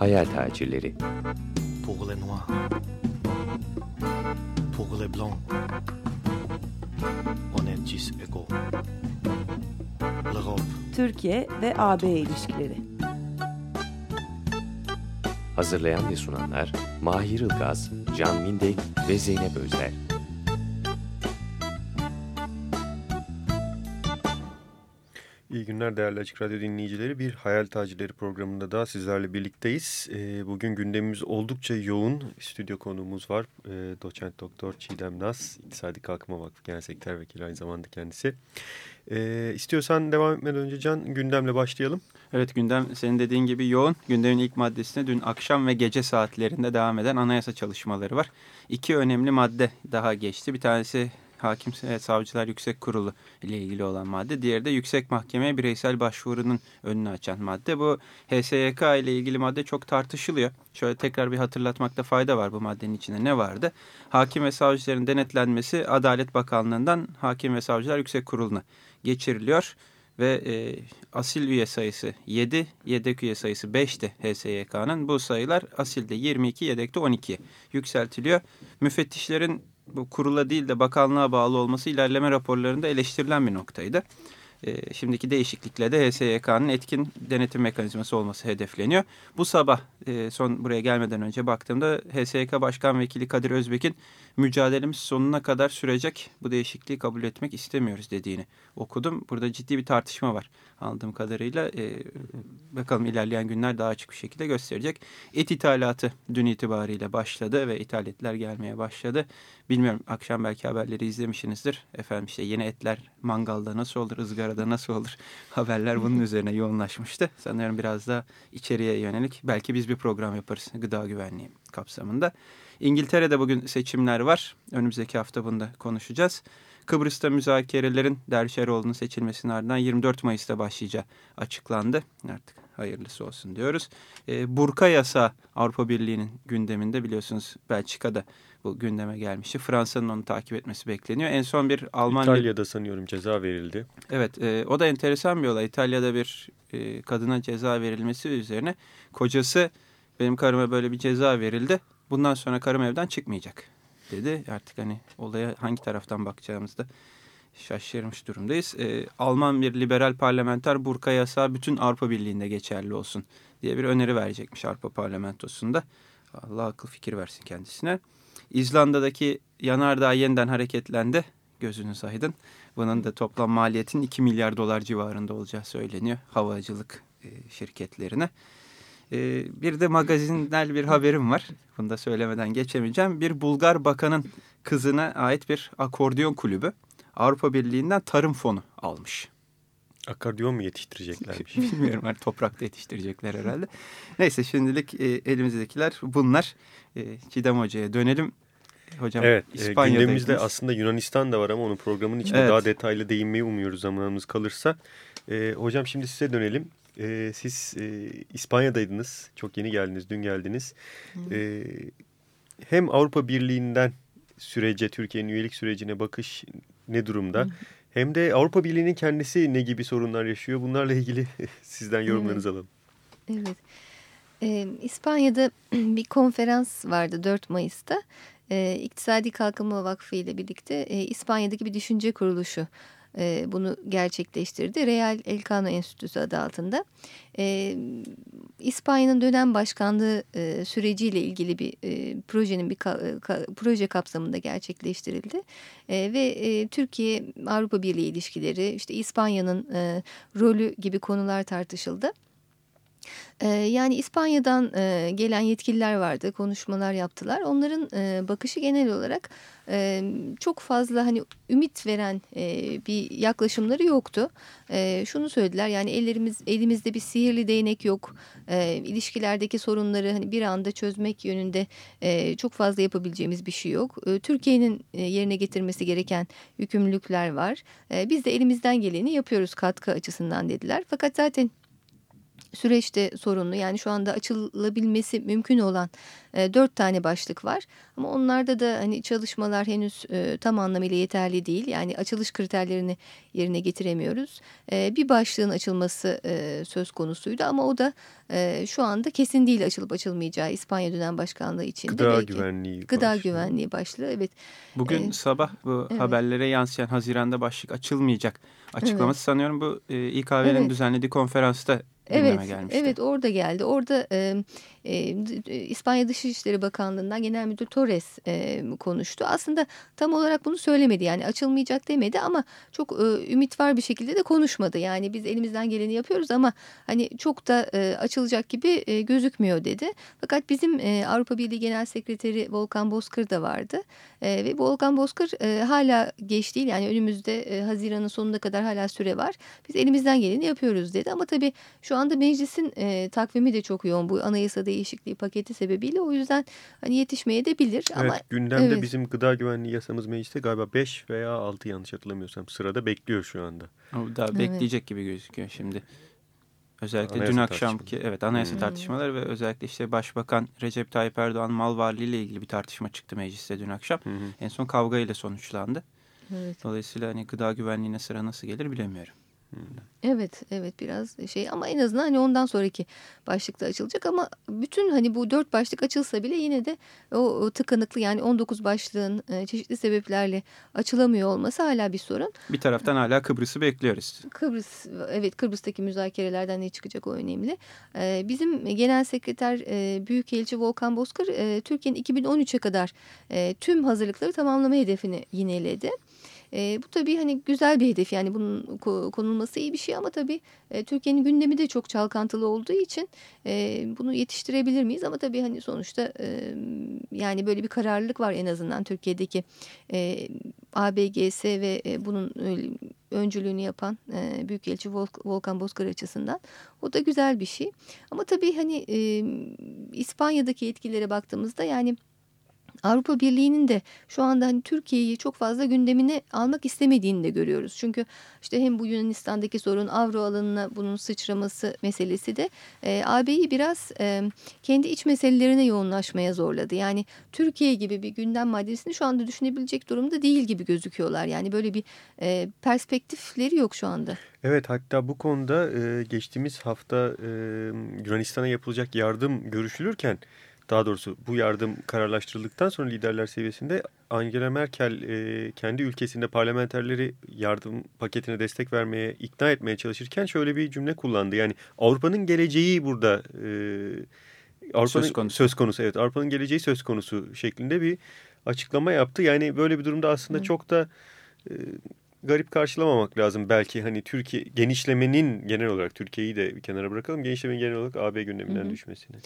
Hayal tacirleri. Pour les noirs. Pour les blancs. On est tous égaux. L'Europe. Türkiye ve AB ilişkileri. Hazırlayan ve sunanlar Mahir Ilgaz, Can Mindek ve Zeynep Özler. Günler değerli Açık Radyo dinleyicileri. Bir Hayal Tacirleri programında da sizlerle birlikteyiz. Ee, bugün gündemimiz oldukça yoğun. Stüdyo konuğumuz var. Ee, doçent doktor Çiğdem Naz, İktisadi Kalkınma Vakfı Genel Sekreter Vekili aynı zamanda kendisi. Ee, istiyorsan devam etmeden önce Can gündemle başlayalım. Evet gündem senin dediğin gibi yoğun. Gündemin ilk maddesine dün akşam ve gece saatlerinde devam eden anayasa çalışmaları var. İki önemli madde daha geçti. Bir tanesi Hakim Savcılar Yüksek Kurulu ile ilgili olan madde. Diğeri de yüksek mahkemeye bireysel başvurunun önünü açan madde. Bu HSYK ile ilgili madde çok tartışılıyor. Şöyle tekrar bir hatırlatmakta fayda var bu maddenin içinde ne vardı? Hakim ve savcıların denetlenmesi Adalet Bakanlığı'ndan Hakim ve Savcılar Yüksek Kurulu'na geçiriliyor ve e, asil üye sayısı 7, yedek üye sayısı 5'ti HSYK'nın. Bu sayılar asilde 22, yedekte 12 yükseltiliyor. Müfettişlerin bu kurula değil de bakanlığa bağlı olması ilerleme raporlarında eleştirilen bir noktaydı. E, şimdiki değişiklikle de HSYK'nın etkin denetim mekanizması olması hedefleniyor. Bu sabah e, son buraya gelmeden önce baktığımda HSYK Başkan Vekili Kadir Özbek'in mücadelemiz sonuna kadar sürecek bu değişikliği kabul etmek istemiyoruz dediğini okudum. Burada ciddi bir tartışma var aldığım kadarıyla. E, bakalım ilerleyen günler daha açık bir şekilde gösterecek. Et ithalatı dün itibariyle başladı ve ithaletler gelmeye başladı. Bilmiyorum akşam belki haberleri izlemişsinizdir. Efendim işte yeni etler mangalda nasıl olur, ızgarada nasıl olur haberler bunun üzerine yoğunlaşmıştı. Sanıyorum biraz da içeriye yönelik belki biz bir program yaparız gıda güvenliği kapsamında. İngiltere'de bugün seçimler var. Önümüzdeki hafta bunda konuşacağız. Kıbrıs'ta müzakerelerin Dervişeroğlu'nun seçilmesinin ardından 24 Mayıs'ta başlayacağı açıklandı. Artık hayırlısı olsun diyoruz. E, burka yasa Avrupa Birliği'nin gündeminde biliyorsunuz Belçika'da bu gündeme gelmişti. Fransa'nın onu takip etmesi bekleniyor. En son bir Alman... İtalya'da sanıyorum ceza verildi. Evet e, o da enteresan bir olay. İtalya'da bir e, kadına ceza verilmesi üzerine kocası benim karıma böyle bir ceza verildi. Bundan sonra karım evden çıkmayacak dedi. Artık hani olaya hangi taraftan bakacağımızda şaşırmış durumdayız. E, Alman bir liberal parlamenter burka yasağı bütün Avrupa Birliği'nde geçerli olsun diye bir öneri verecekmiş Avrupa Parlamentosu'nda. Allah akıl fikir versin kendisine. İzlanda'daki yanardağ yeniden hareketlendi. Gözünüz aydın. Bunun da toplam maliyetin 2 milyar dolar civarında olacağı söyleniyor havacılık e, şirketlerine. E, bir de magazinel bir haberim var. Bunu da söylemeden geçemeyeceğim. Bir Bulgar bakanın kızına ait bir akordiyon kulübü Avrupa Birliği'nden tarım fonu almış. Akordiyon mu yetiştireceklermiş? Bilmiyorum hani toprakta yetiştirecekler herhalde. Neyse şimdilik e, elimizdekiler bunlar. E, Çiğdem Hoca'ya dönelim. Hocam evet gündemimizde aslında Yunanistan da var ama onun programın içinde Evet. daha detaylı değinmeyi umuyoruz zamanımız kalırsa. E, hocam şimdi size dönelim. E, siz e, İspanya'daydınız. Çok yeni geldiniz, dün geldiniz. E, hem Avrupa Birliği'nden sürece, Türkiye'nin üyelik sürecine bakış ne durumda? Hem de Avrupa Birliği'nin kendisi ne gibi sorunlar yaşıyor? Bunlarla ilgili sizden yorumlarınızı alalım. Evet. Ee, İspanya'da bir konferans vardı 4 Mayıs'ta. Ee, İktisadi Kalkınma Vakfı ile birlikte e, İspanya'daki bir düşünce kuruluşu e, bunu gerçekleştirdi. Real Elcano Enstitüsü adı altında. E, İspanya'nın dönem başkanlığı e, süreciyle ilgili bir e, projenin bir ka, ka, proje kapsamında gerçekleştirildi. E, ve e, Türkiye Avrupa Birliği ilişkileri, işte İspanya'nın e, rolü gibi konular tartışıldı. Ee, Yani İspanya'dan e, gelen yetkililer vardı, konuşmalar yaptılar. Onların e, bakışı genel olarak e, çok fazla hani ümit veren bir yaklaşımları yoktu. Şunu söylediler yani ellerimiz elimizde bir sihirli değnek yok. İlişkilerdeki sorunları hani bir anda çözmek yönünde çok fazla yapabileceğimiz bir şey yok. Türkiye'nin yerine getirmesi gereken yükümlülükler var. Biz de elimizden geleni yapıyoruz katkı açısından dediler. Fakat zaten süreçte sorunlu. Yani şu anda açılabilmesi mümkün olan e, dört tane başlık var. Ama onlarda da hani çalışmalar henüz e, tam anlamıyla yeterli değil. Yani açılış kriterlerini yerine getiremiyoruz. E, bir başlığın açılması e, söz konusuydu ama o da e, şu anda kesin değil açılıp açılmayacağı İspanya dönem başkanlığı için. Gıda belki, güvenliği Gıda başlığı. güvenliği başlığı evet. Bugün Evet. sabah bu Evet. haberlere yansıyan Haziranda başlık açılmayacak açıklaması sanıyorum bu e, İKV'nin Evet. düzenlediği konferansta Evet, gelmişti. evet orada geldi. Orada e, e, İspanya Dışişleri Bakanlığı'ndan Genel Müdür Torres e, konuştu. Aslında tam olarak bunu söylemedi yani açılmayacak demedi ama çok e, ümit var bir şekilde de konuşmadı. Yani biz elimizden geleni yapıyoruz ama hani çok da e, açılacak gibi e, gözükmüyor dedi. Fakat bizim e, Avrupa Birliği Genel Sekreteri Volkan Bozkır da vardı. E, ve Volkan Bozkır e, hala geç değil yani önümüzde e, Haziran'ın sonuna kadar hala süre var. Biz elimizden geleni yapıyoruz dedi ama tabii şu anda meclisin e, takvimi de çok yoğun bu anayasa değişikliği paketi sebebiyle o yüzden hani yetişmeye de bilir ama Evet gündemde evet. bizim gıda güvenliği yasamız mecliste galiba 5 veya 6 yanlış hatırlamıyorsam sırada bekliyor şu anda. O daha Evet. bekleyecek gibi gözüküyor şimdi. Özellikle Anayasa dün akşamki evet anayasa Hmm. tartışmaları ve özellikle işte Başbakan Recep Tayyip Erdoğan mal varlığı ile ilgili bir tartışma çıktı mecliste dün akşam. Hı. En son kavga ile sonuçlandı. evet. Dolayısıyla hani gıda güvenliğine sıra nasıl gelir bilemiyorum. Evet, evet biraz şey ama en azından hani ondan sonraki başlıkta açılacak ama bütün hani bu dört başlık açılsa bile yine de o, o tıkanıklı yani 19 başlığın e, çeşitli sebeplerle açılamıyor olması hala bir sorun. Bir taraftan hala Kıbrıs'ı bekliyoruz. Kıbrıs evet Kıbrıs'taki müzakerelerden ne çıkacak o önemli. Ee, bizim genel sekreter e, Büyükelçi Volkan Bozkır e, Türkiye'nin 2013'e kadar e, tüm hazırlıkları tamamlama hedefini yineledi. E, bu tabii hani güzel bir hedef yani bunun ko- konulması iyi bir şey ama tabii e, Türkiye'nin gündemi de çok çalkantılı olduğu için e, bunu yetiştirebilir miyiz? Ama tabii hani sonuçta e, yani böyle bir kararlılık var en azından Türkiye'deki e, ABGS ve e, bunun öncülüğünü yapan e, Büyükelçi Vol- Volkan Bozkır açısından. O da güzel bir şey. Ama tabii hani e, İspanya'daki etkilere baktığımızda yani Avrupa Birliği'nin de şu anda hani Türkiye'yi çok fazla gündemine almak istemediğini de görüyoruz. Çünkü işte hem bu Yunanistan'daki sorun avro alanına bunun sıçraması meselesi de e, AB'yi biraz e, kendi iç meselelerine yoğunlaşmaya zorladı. Yani Türkiye gibi bir gündem maddesini şu anda düşünebilecek durumda değil gibi gözüküyorlar. Yani böyle bir e, perspektifleri yok şu anda. Evet hatta bu konuda e, geçtiğimiz hafta e, Yunanistan'a yapılacak yardım görüşülürken daha doğrusu bu yardım kararlaştırıldıktan sonra liderler seviyesinde Angela Merkel e, kendi ülkesinde parlamenterleri yardım paketine destek vermeye ikna etmeye çalışırken şöyle bir cümle kullandı. Yani Avrupa'nın geleceği burada e, Avrupa'nın Söz konusu. söz konusu evet Avrupa'nın geleceği söz konusu şeklinde bir açıklama yaptı. Yani böyle bir durumda aslında Hı. çok da e, garip karşılamamak lazım. Belki hani Türkiye genişlemenin genel olarak Türkiye'yi de bir kenara bırakalım. Genişlemenin genel olarak AB gündeminden Hı hı. düşmesini.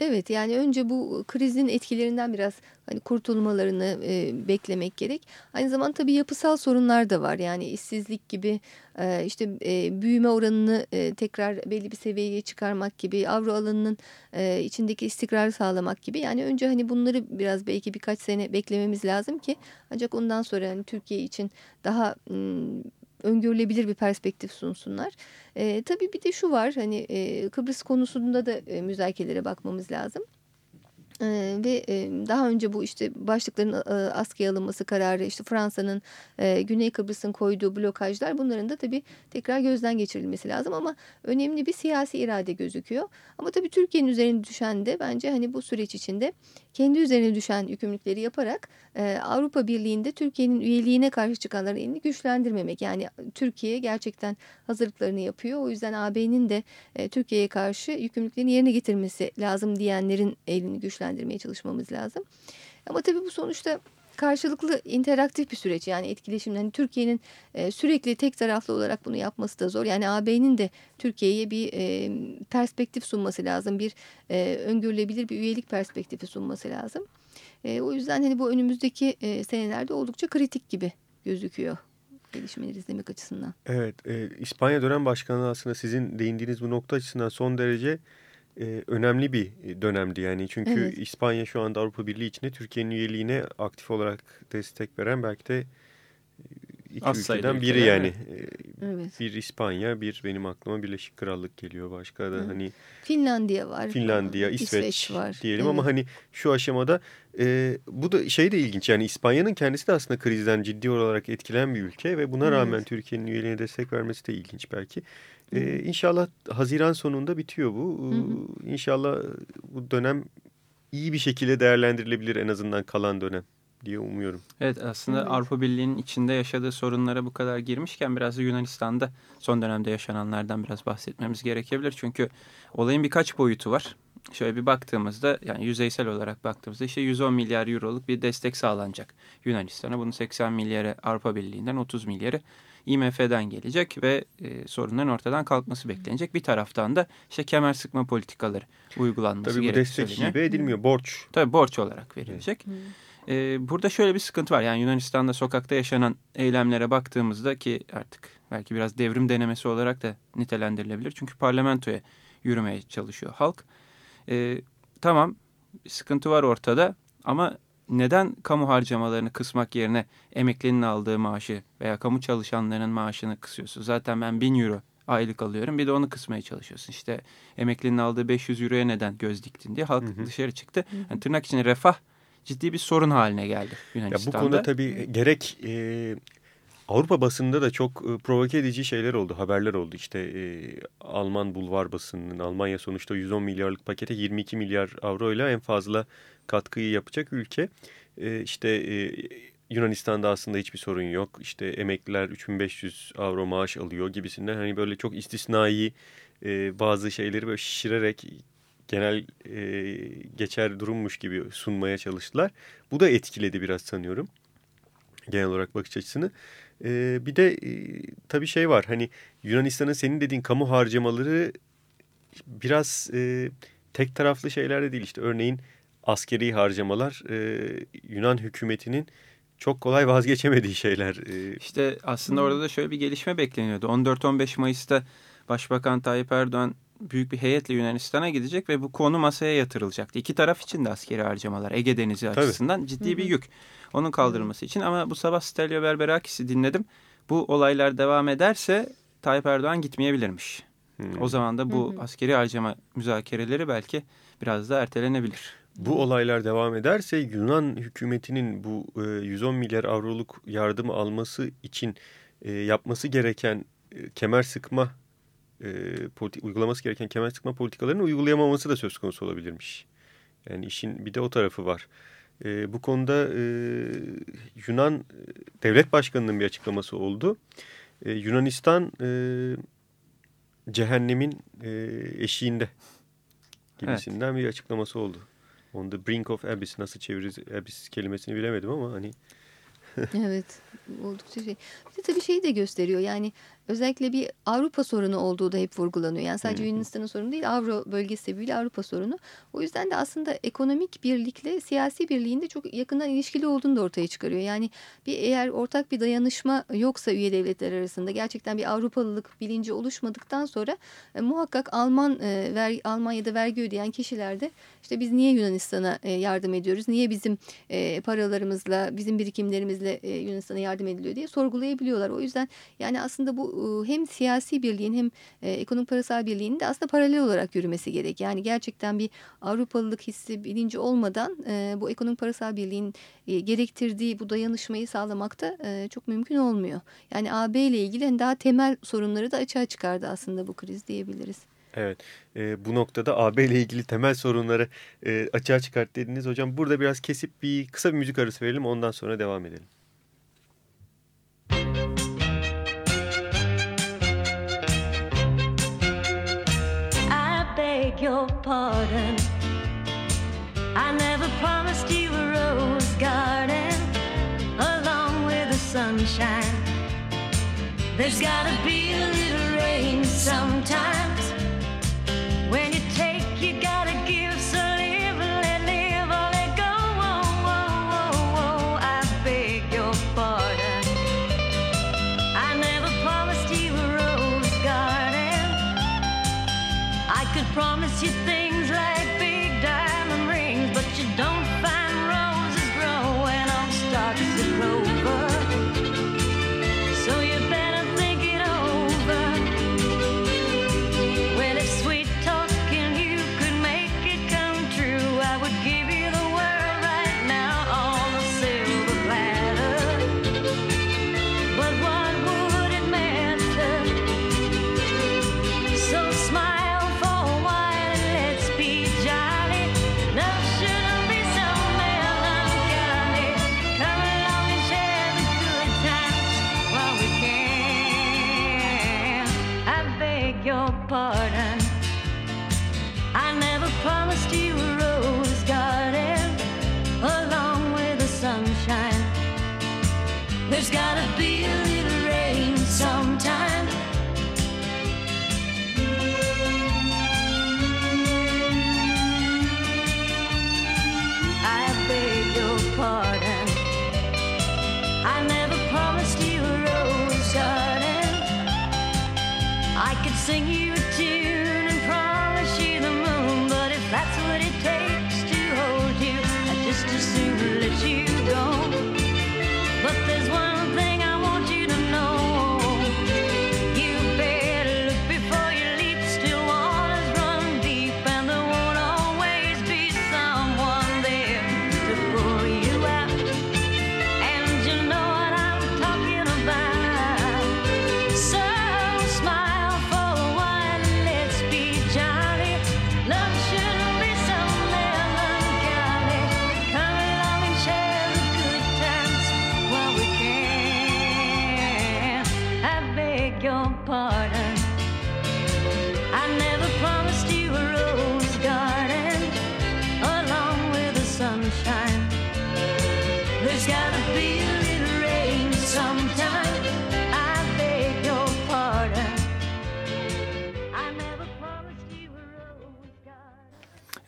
Evet yani önce bu krizin etkilerinden biraz hani kurtulmalarını e, beklemek gerek. Aynı zamanda tabii yapısal sorunlar da var. Yani işsizlik gibi e, işte e, büyüme oranını e, tekrar belli bir seviyeye çıkarmak gibi avro alanının e, içindeki istikrarı sağlamak gibi. Yani önce hani bunları biraz belki birkaç sene beklememiz lazım ki ancak ondan sonra hani Türkiye için daha öngörülebilir bir perspektif sunsunlar. E, tabii bir de şu var hani e, Kıbrıs konusunda da e, müzakerelere bakmamız lazım. Ve daha önce bu işte başlıkların e, askıya alınması kararı işte Fransa'nın Güney Kıbrıs'ın koyduğu blokajlar bunların da tabii tekrar gözden geçirilmesi lazım ama önemli bir siyasi irade gözüküyor. Ama tabii Türkiye'nin üzerine düşen de bence hani bu süreç içinde kendi üzerine düşen yükümlülükleri yaparak Avrupa Birliği'nde Türkiye'nin üyeliğine karşı çıkanların elini güçlendirmemek. Yani Türkiye gerçekten hazırlıklarını yapıyor. O yüzden AB'nin de Türkiye'ye karşı yükümlülüklerini yerine getirmesi lazım diyenlerin elini güçlendirmeye çalışmamız lazım. Ama tabii bu sonuçta karşılıklı interaktif bir süreç yani etkileşim. Hani Türkiye'nin e, sürekli tek taraflı olarak bunu yapması da zor. Yani AB'nin de Türkiye'ye bir e, perspektif sunması lazım. Bir e, öngörülebilir bir üyelik perspektifi sunması lazım. E, o yüzden hani bu önümüzdeki e, senelerde oldukça kritik gibi gözüküyor gelişmeleri izlemek açısından. Evet, e, İspanya dönem başkanlığı aslında sizin değindiğiniz bu nokta açısından son derece e, önemli bir dönemdi. Yani çünkü Evet. İspanya şu anda Avrupa Birliği içinde Türkiye'nin üyeliğine aktif olarak destek veren belki de e, iki Az ülkeden biri ülkeler, yani. evet. Ee, Evet. Bir İspanya, bir benim aklıma Birleşik Krallık geliyor. Başka da hani Finlandiya var. Finlandiya, İsveç İsveç, var. diyelim Evet. ama hani şu aşamada e, bu da şey de ilginç. Yani İspanya'nın kendisi de aslında krizden ciddi olarak etkilen bir ülke ve buna Evet. rağmen Türkiye'nin üyeliğine destek vermesi de ilginç belki. E, inşallah Haziran sonunda bitiyor bu. Hı İnşallah bu dönem iyi bir şekilde değerlendirilebilir en azından kalan dönem diye umuyorum. Evet aslında Evet. Avrupa Birliği'nin içinde yaşadığı sorunlara bu kadar girmişken biraz da Yunanistan'da son dönemde yaşananlardan biraz bahsetmemiz gerekebilir. Çünkü olayın birkaç boyutu var. Şöyle bir baktığımızda yani yüzeysel olarak baktığımızda işte 110 milyar euroluk bir destek sağlanacak Yunanistan'a. Bunun 80 milyarı Avrupa Birliği'nden 30 milyarı IMF'den gelecek ve e, sorunların ortadan kalkması beklenecek. Bir taraftan da işte kemer sıkma politikaları uygulanması Tabii bu destek söyleniyor. hibe edilmiyor. Borç. Tabii borç olarak verilecek. Hı. Ee, burada şöyle bir sıkıntı var. Yani Yunanistan'da sokakta yaşanan eylemlere baktığımızda ki artık belki biraz devrim denemesi olarak da nitelendirilebilir. Çünkü parlamentoya yürümeye çalışıyor halk. Ee, tamam sıkıntı var ortada ama neden kamu harcamalarını kısmak yerine emeklinin aldığı maaşı veya kamu çalışanlarının maaşını kısıyorsun? Zaten ben 1000 euro aylık alıyorum bir de onu kısmaya çalışıyorsun. İşte emeklinin aldığı 500 euroya neden göz diktin diye halk Hı hı. dışarı çıktı. Yani tırnak içinde refah ciddi bir sorun haline geldi Ya bu Yunanistan'da. konuda tabii gerek e, Avrupa basınında da çok e, provoke edici şeyler oldu, haberler oldu. İşte e, Alman bulvar basınının, Almanya sonuçta 110 milyarlık pakete 22 milyar avro ile en fazla katkıyı yapacak ülke. E, işte e, Yunanistan'da aslında hiçbir sorun yok. İşte emekliler 3500 avro maaş alıyor gibisinden hani böyle çok istisnai e, bazı şeyleri böyle şişirerek genel e, geçer durummuş gibi sunmaya çalıştılar. Bu da etkiledi biraz sanıyorum genel olarak bakış açısını. E, bir de e, tabii şey var hani Yunanistan'ın senin dediğin kamu harcamaları biraz e, tek taraflı şeyler de değil. İşte örneğin askeri harcamalar e, Yunan hükümetinin çok kolay vazgeçemediği şeyler. E, İşte aslında orada da şöyle bir gelişme bekleniyordu. 14-15 Mayıs'ta Başbakan Tayyip Erdoğan büyük bir heyetle Yunanistan'a gidecek ve bu konu masaya yatırılacaktı. İki taraf için de askeri harcamalar Ege Denizi Tabii. açısından ciddi bir yük. Onun kaldırılması için ama bu sabah Stelio Berberakis'i dinledim. Bu olaylar devam ederse Tayyip Erdoğan gitmeyebilirmiş. hmm. O zaman da bu Hı hı. askeri harcama müzakereleri belki biraz da ertelenebilir. Bu olaylar devam ederse Yunan hükümetinin bu e, 110 milyar avroluk yardımı alması için e, yapması gereken e, kemer sıkma e, politi- uygulaması gereken kemer sıkma politikalarını uygulayamaması da söz konusu olabilirmiş. Yani işin bir de o tarafı var. E, bu konuda e, Yunan e, devlet başkanının bir açıklaması oldu. E, Yunanistan e, cehennemin e, eşiğinde gibisinden bir açıklaması oldu. On the brink of abyss nasıl çeviririz abyss kelimesini bilemedim ama hani Evet oldukça şey. Bir de tabii şeyi de gösteriyor yani özellikle bir Avrupa sorunu olduğu da hep vurgulanıyor. Yani sadece Yunanistan'ın sorunu değil Avro bölgesi sebebiyle Avrupa sorunu. O yüzden de aslında ekonomik birlikle siyasi birliğin de çok yakından ilişkili olduğunu da ortaya çıkarıyor. Yani bir eğer ortak bir dayanışma yoksa üye devletler arasında gerçekten bir Avrupalılık bilinci oluşmadıktan sonra e, muhakkak Alman e, ver, Almanya'da vergi ödeyen kişiler de işte biz niye Yunanistan'a e, yardım ediyoruz? Niye bizim e, paralarımızla, bizim birikimlerimizle e, Yunanistan'a yardım ediliyor diye sorgulayabiliyorlar. O yüzden yani aslında bu e, hem siyasi birliğin hem e, ekonomik parasal birliğin de aslında paralel olarak yürümesi gerek. Yani gerçekten bir Avrupalılık hissi bilinci olmadan e, bu ekonomik parasal birliğin e, gerektirdiği bu dayanışmayı sağlamakta çok mümkün olmuyor. Yani AB ile ilgili hani daha temel sorunları da açığa çıkardı aslında bu kriz diyebiliriz. evet e, bu noktada AB ile ilgili temel sorunları e, açığa çıkart dediniz hocam. Burada biraz kesip bir kısa bir müzik arası verelim ondan sonra devam edelim. I beg your pardon. I never promised you a rose garden along with the sunshine. There's gotta be a little rain sometimes.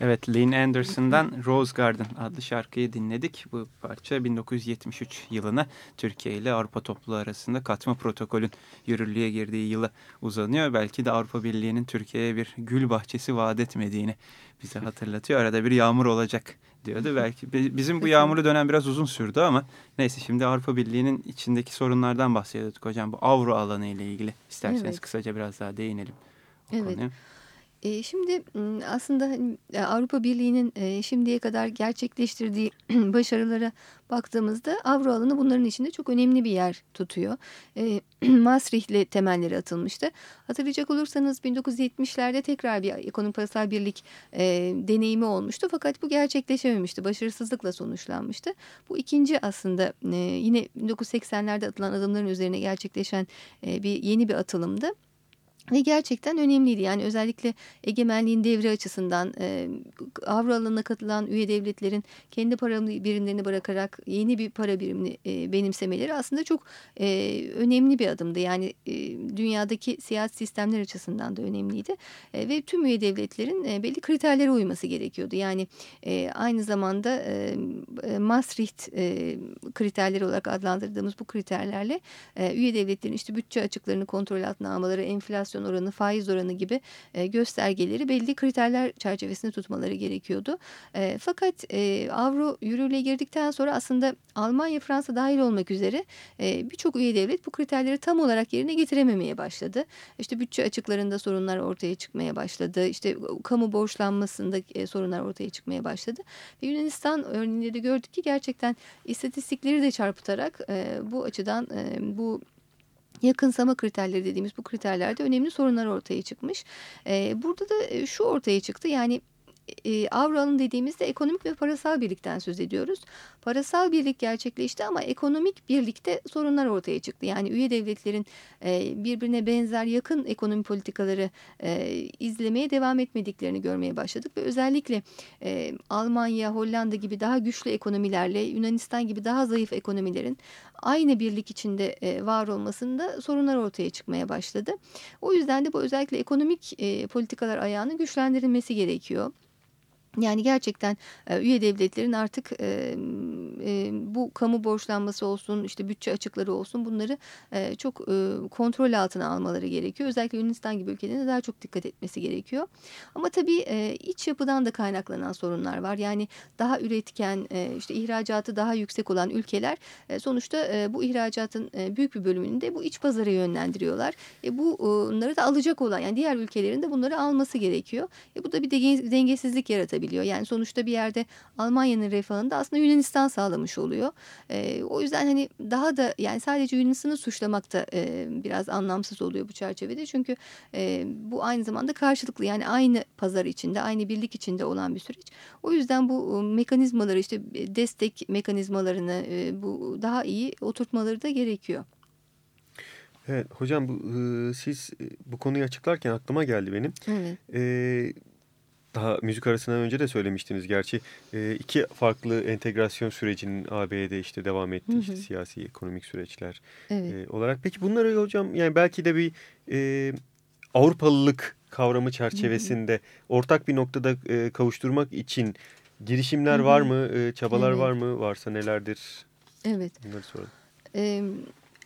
Evet, Lynn Anderson'dan Rose Garden adlı şarkıyı dinledik. Bu parça 1973 yılına Türkiye ile Avrupa topluluğu arasında katma protokolün yürürlüğe girdiği yıla uzanıyor. Belki de Avrupa Birliği'nin Türkiye'ye bir gül bahçesi vaat etmediğini bize hatırlatıyor. Arada bir yağmur olacak diyordu. Belki bi- bizim bu yağmurlu dönem biraz uzun sürdü ama neyse şimdi Avrupa Birliği'nin içindeki sorunlardan bahsediyorduk hocam. Bu avro alanı ile ilgili isterseniz Evet. kısaca biraz daha değinelim. o Evet. konuya. E, Şimdi aslında hani, e, Avrupa Birliği'nin e, şimdiye kadar gerçekleştirdiği başarılara baktığımızda avro alanı bunların içinde çok önemli bir yer tutuyor. E, Maastricht'le temelleri atılmıştı. Hatırlayacak olursanız 1970'lerde tekrar bir ekonomik parasal birlik e, deneyimi olmuştu. Fakat bu gerçekleşememişti. Başarısızlıkla sonuçlanmıştı. Bu ikinci aslında yine 1980'lerde atılan adımların üzerine gerçekleşen bir yeni bir atılımdı. Ve gerçekten önemliydi. Yani özellikle egemenliğin devri açısından e, avro alanına katılan üye devletlerin kendi para birimlerini bırakarak yeni bir para birimini e, benimsemeleri aslında çok e, önemli bir adımdı. Yani e, dünyadaki siyasi sistemler açısından da önemliydi. E, ve tüm üye devletlerin e, belli kriterlere uyması gerekiyordu. Yani e, aynı zamanda e, e, Maastricht e, kriterleri olarak adlandırdığımız bu kriterlerle e, üye devletlerin işte bütçe açıklarını kontrol altına almaları, enflasyon oranı, faiz oranı gibi e, göstergeleri belli kriterler çerçevesinde tutmaları gerekiyordu. E, fakat e, avro yürürlüğe girdikten sonra aslında Almanya, Fransa dahil olmak üzere e, birçok üye devlet bu kriterleri tam olarak yerine getirememeye başladı. İşte bütçe açıklarında sorunlar ortaya çıkmaya başladı. İşte kamu borçlanmasında e, sorunlar ortaya çıkmaya başladı. Ve Yunanistan örneğinde de gördük ki gerçekten istatistikleri de çarpıtarak e, bu açıdan e, bu yakınsama kriterleri dediğimiz bu kriterlerde önemli sorunlar ortaya çıkmış. E, burada da e, şu ortaya çıktı yani e, avro dediğimizde ekonomik ve parasal birlikten söz ediyoruz. Parasal birlik gerçekleşti ama ekonomik birlikte sorunlar ortaya çıktı. Yani üye devletlerin e, birbirine benzer yakın ekonomi politikaları e, izlemeye devam etmediklerini görmeye başladık. Ve özellikle e, Almanya, Hollanda gibi daha güçlü ekonomilerle Yunanistan gibi daha zayıf ekonomilerin aynı birlik içinde e, var olmasında sorunlar ortaya çıkmaya başladı. O yüzden de bu özellikle ekonomik e, politikalar ayağının güçlendirilmesi gerekiyor. Yani gerçekten e, üye devletlerin artık e, e, bu kamu borçlanması olsun, işte bütçe açıkları olsun bunları çok kontrol altına almaları gerekiyor. Özellikle Yunanistan gibi ülkelerin de daha çok dikkat etmesi gerekiyor. Ama tabii iç yapıdan da kaynaklanan sorunlar var. Yani daha üretken, işte ihracatı daha yüksek olan ülkeler sonuçta bu ihracatın büyük bir bölümünü de bu iç pazara yönlendiriyorlar. E, bu bunları da alacak olan yani diğer ülkelerin de bunları alması gerekiyor. Bu da bir denge, dengesizlik yaratabiliyor. Yani sonuçta bir yerde Almanya'nın refahını da aslında Yunanistan sağlamış oluyor. E, o yüzden hani daha da yani sadece Yunanistan'ı suçlamak da e, biraz anlamsız oluyor bu çerçevede. Çünkü e, bu aynı zamanda karşılıklı yani aynı pazar içinde, aynı birlik içinde olan bir süreç. O yüzden bu e, mekanizmaları işte destek mekanizmalarını e, bu daha iyi oturtmaları da gerekiyor. Evet hocam bu, e, siz e, bu konuyu açıklarken aklıma geldi benim. Evet. E, daha müzik arasından önce de söylemiştiniz gerçi. E, iki farklı entegrasyon sürecinin AB'de işte devam ettiği Hı hı. işte siyasi ekonomik süreçler Evet. e, olarak. Peki bunları hocam yani belki de bir e, Avrupalılık kavramı çerçevesinde ortak bir noktada e, kavuşturmak için girişimler Hı hı. var mı? E, çabalar Evet. var mı? Varsa nelerdir? Evet. Bunları soralım. Ee,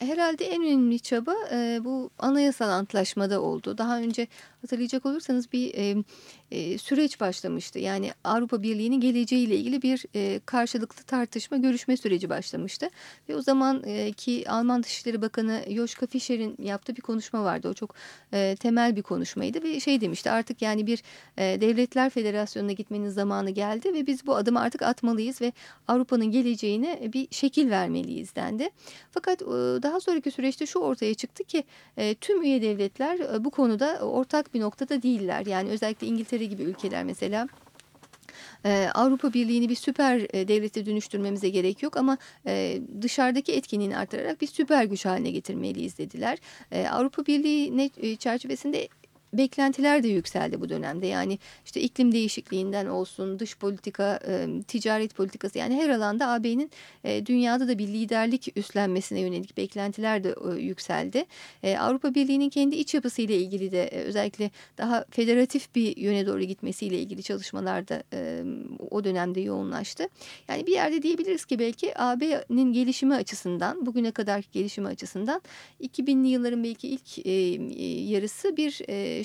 herhalde en önemli çaba e, bu anayasal antlaşmada oldu. Daha önce hatırlayacak olursanız bir e, e, süreç başlamıştı. Yani Avrupa Birliği'nin geleceğiyle ilgili bir e, karşılıklı tartışma, görüşme süreci başlamıştı. Ve o zaman e, ki Alman Dışişleri Bakanı Joschka Fischer'in yaptığı bir konuşma vardı. O çok e, temel bir konuşmaydı ve şey demişti artık yani bir e, devletler federasyonuna gitmenin zamanı geldi ve biz bu adımı artık atmalıyız ve Avrupa'nın geleceğine bir şekil vermeliyiz dendi. Fakat e, daha sonraki süreçte şu ortaya çıktı ki e, tüm üye devletler e, bu konuda ortak bir noktada değiller. Yani özellikle İngiltere gibi ülkeler mesela ee, Avrupa Birliği'ni bir süper e, devlete dönüştürmemize gerek yok ama e, dışarıdaki etkinliğini artırarak bir süper güç haline getirmeliyiz dediler. E, Avrupa Birliği e, çerçevesinde beklentiler de yükseldi bu dönemde. Yani işte iklim değişikliğinden olsun, dış politika, e, ticaret politikası yani her alanda AB'nin e, dünyada da bir liderlik üstlenmesine yönelik beklentiler de e, yükseldi. Avrupa Birliği'nin kendi iç yapısıyla ilgili de özellikle daha federatif bir yöne doğru gitmesiyle ilgili çalışmalar da o dönemde yoğunlaştı. Yani bir yerde diyebiliriz ki belki AB'nin gelişimi açısından, bugüne kadar gelişimi açısından 2000'li yılların belki ilk yarısı bir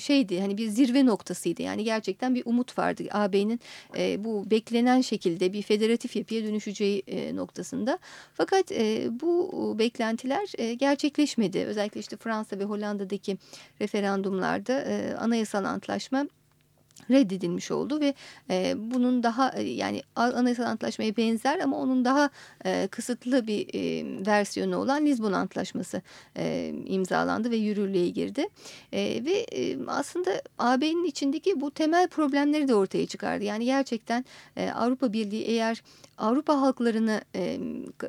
şeydi hani bir zirve noktasıydı. Yani gerçekten bir umut vardı AB'nin e, bu beklenen şekilde bir federatif yapıya dönüşeceği e, noktasında. Fakat e, bu beklentiler e, gerçekleşmedi. Özellikle işte Fransa ve Hollanda'daki referandumlarda e, anayasal antlaşma reddedilmiş oldu ve e, bunun daha e, yani anayasal antlaşmaya benzer ama onun daha e, kısıtlı bir e, versiyonu olan Lizbon Antlaşması e, imzalandı ve yürürlüğe girdi. E, ve e, aslında AB'nin içindeki bu temel problemleri de ortaya çıkardı. Yani gerçekten e, Avrupa Birliği eğer Avrupa halklarını e,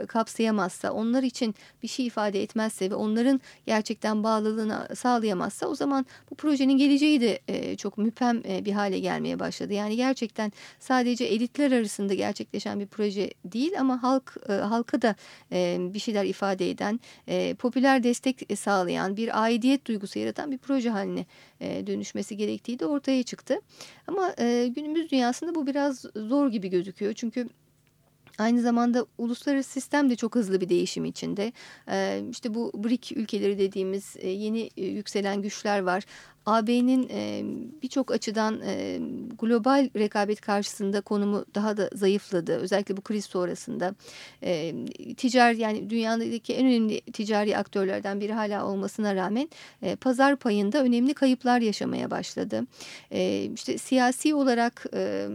kapsayamazsa, onlar için bir şey ifade etmezse ve onların gerçekten bağlılığını sağlayamazsa o zaman bu projenin geleceği de e, çok müphem e, bir hale gelmeye başladı. Yani gerçekten sadece elitler arasında gerçekleşen bir proje değil ama halk e, halka da e, bir şeyler ifade eden, e, popüler destek sağlayan, bir aidiyet duygusu yaratan bir proje haline e, dönüşmesi gerektiği de ortaya çıktı. Ama e, günümüz dünyasında bu biraz zor gibi gözüküyor. Çünkü Aynı zamanda uluslararası sistem de çok hızlı bir değişim içinde. Ee, işte bu BRIC ülkeleri dediğimiz e, yeni e, yükselen güçler var. AB'nin e, birçok açıdan e, global rekabet karşısında konumu daha da zayıfladı. Özellikle bu kriz sonrasında. E, ticari yani dünyadaki en önemli ticari aktörlerden biri hala olmasına rağmen e, pazar payında önemli kayıplar yaşamaya başladı. E, işte siyasi olarak e,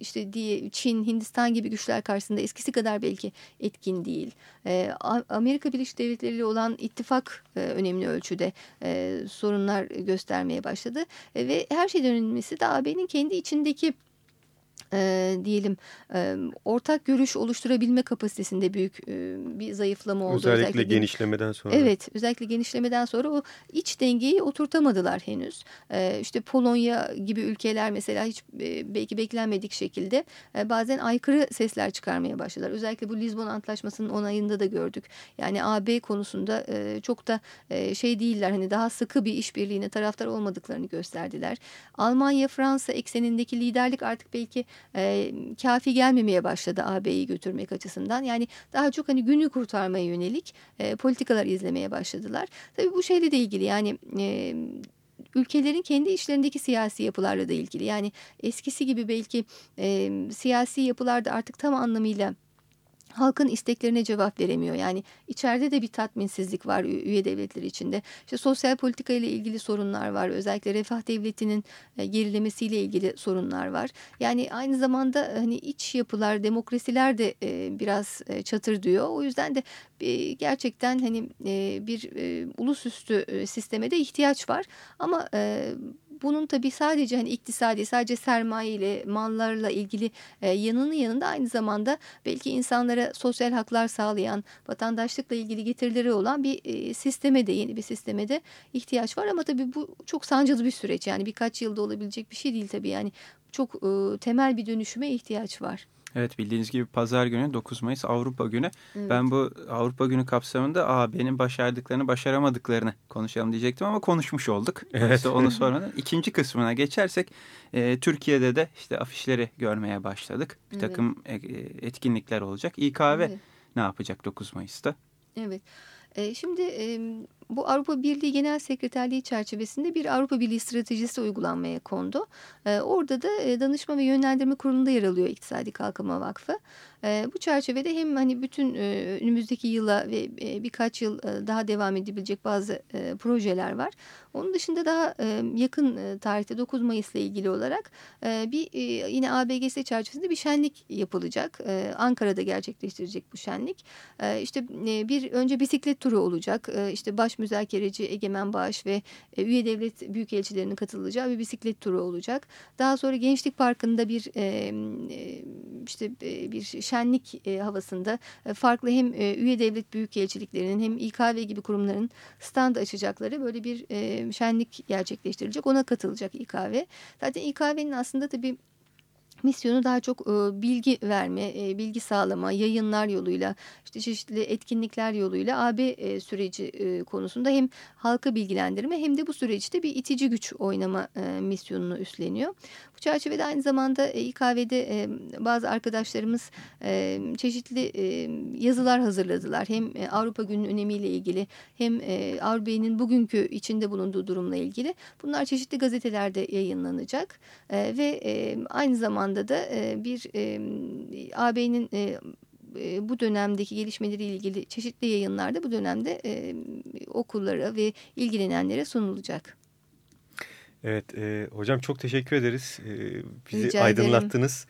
işte diye Çin, Hindistan gibi güçler karşısında eskisi kadar belki etkin değil. E, Amerika Birleşik Devletleri ile olan ittifak e, önemli ölçüde e, sorunlar gösteriyor göstermeye başladı. E, ve her şeyden önemlisi de AB'nin kendi içindeki e, diyelim e, ortak görüş oluşturabilme kapasitesinde büyük e, bir zayıflama oldu. Özellikle, özellikle genişlemeden sonra. Evet özellikle genişlemeden sonra o iç dengeyi oturtamadılar henüz. E, işte Polonya gibi ülkeler mesela hiç e, belki beklenmedik şekilde e, bazen aykırı sesler çıkarmaya başladılar. Özellikle bu Lizbon Antlaşması'nın onayında da gördük. Yani AB konusunda e, çok da e, şey değiller hani daha sıkı bir işbirliğine taraftar olmadıklarını gösterdiler. Almanya Fransa eksenindeki liderlik artık belki e, kafi gelmemeye başladı AB'yi götürmek açısından. Yani daha çok hani günü kurtarmaya yönelik e, politikalar izlemeye başladılar. Tabii bu şeyle de ilgili yani... E, ülkelerin kendi işlerindeki siyasi yapılarla da ilgili. Yani eskisi gibi belki e, siyasi yapılarda artık tam anlamıyla halkın isteklerine cevap veremiyor. Yani içeride de bir tatminsizlik var üye devletler içinde. İşte sosyal politika ile ilgili sorunlar var. Özellikle refah devletinin e, gerilemesiyle ilgili sorunlar var. Yani aynı zamanda hani iç yapılar, demokrasiler de e, biraz e, çatır diyor. O yüzden de e, gerçekten hani e, bir e, ulusüstü e, sisteme de ihtiyaç var. Ama e, bunun tabii sadece hani iktisadi, sadece sermaye ile mallarla ilgili e, yanının yanında aynı zamanda belki insanlara sosyal haklar sağlayan, vatandaşlıkla ilgili getirileri olan bir e, sisteme de yeni bir sisteme de ihtiyaç var. Ama tabii bu çok sancılı bir süreç yani birkaç yılda olabilecek bir şey değil tabii yani çok e, temel bir dönüşüme ihtiyaç var. Evet bildiğiniz gibi pazar günü 9 Mayıs Avrupa Günü. Evet. Ben bu Avrupa Günü kapsamında AB'nin başardıklarını başaramadıklarını konuşalım diyecektim ama konuşmuş olduk. Evet. İşte onu sormadan. İkinci kısmına geçersek e, Türkiye'de de işte afişleri görmeye başladık. Bir Evet. takım e, etkinlikler olacak. İKV Evet. ne yapacak 9 Mayıs'ta? Evet. E, Şimdi e, bu Avrupa Birliği Genel Sekreterliği çerçevesinde bir Avrupa Birliği stratejisi uygulanmaya kondu. E, Orada da e, Danışma ve Yönlendirme Kurulu'nda yer alıyor İktisadi Kalkınma Vakfı. E, Bu çerçevede hem hani bütün e, önümüzdeki yıla ve e, birkaç yıl daha devam edebilecek bazı projeler var. Onun dışında daha yakın tarihte 9 Mayıs'la ilgili olarak bir e, yine ABGS çerçevesinde bir şenlik yapılacak. Ankara'da gerçekleştirecek bu şenlik. E, işte e, bir önce bisiklet turu olacak. E, işte baş müzakereci Egemen Bağış ve e, üye devlet büyükelçilerinin katılacağı bir bisiklet turu olacak. Daha sonra Gençlik Parkı'nda bir e, e, işte e, bir şenlik e, havasında e, farklı hem e, üye devlet büyükelçiliklerinin hem İKV gibi kurumların stand açacakları böyle bir e, şenlik gerçekleştirilecek. Ona katılacak İKV. Zaten İKV'nin aslında tabii misyonu daha çok e, bilgi verme, e, bilgi sağlama, yayınlar yoluyla, işte çeşitli etkinlikler yoluyla AB e, süreci e, konusunda hem halka bilgilendirme hem de bu süreçte bir itici güç oynama e, misyonunu üstleniyor. Bu çerçevede aynı zamanda e, İKV'de e, bazı arkadaşlarımız e, çeşitli e, yazılar hazırladılar. Hem e, Avrupa Günü'nün önemiyle ilgili hem e, Avrupa'nın bugünkü içinde bulunduğu durumla ilgili. Bunlar çeşitli gazetelerde yayınlanacak e, ve e, aynı zamanda da e, bir e, AB'nin e, e, bu dönemdeki gelişmeleriyle ilgili çeşitli yayınlarda bu dönemde e, okullara ve ilgilenenlere sunulacak. Evet e, hocam çok teşekkür ederiz. E, bizi Rica aydınlattınız.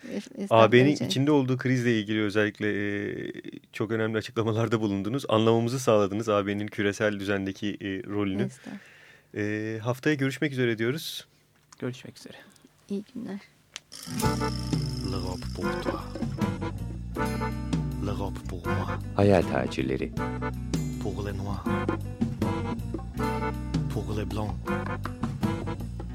AB'nin içinde olduğu krizle ilgili özellikle e, çok önemli açıklamalarda bulundunuz. Anlamamızı sağladınız AB'nin küresel düzendeki e, rolünü. E, haftaya görüşmek üzere diyoruz. Görüşmek üzere. İyi günler. Hayal tacirleri. Pour les noirs. Pour les blancs.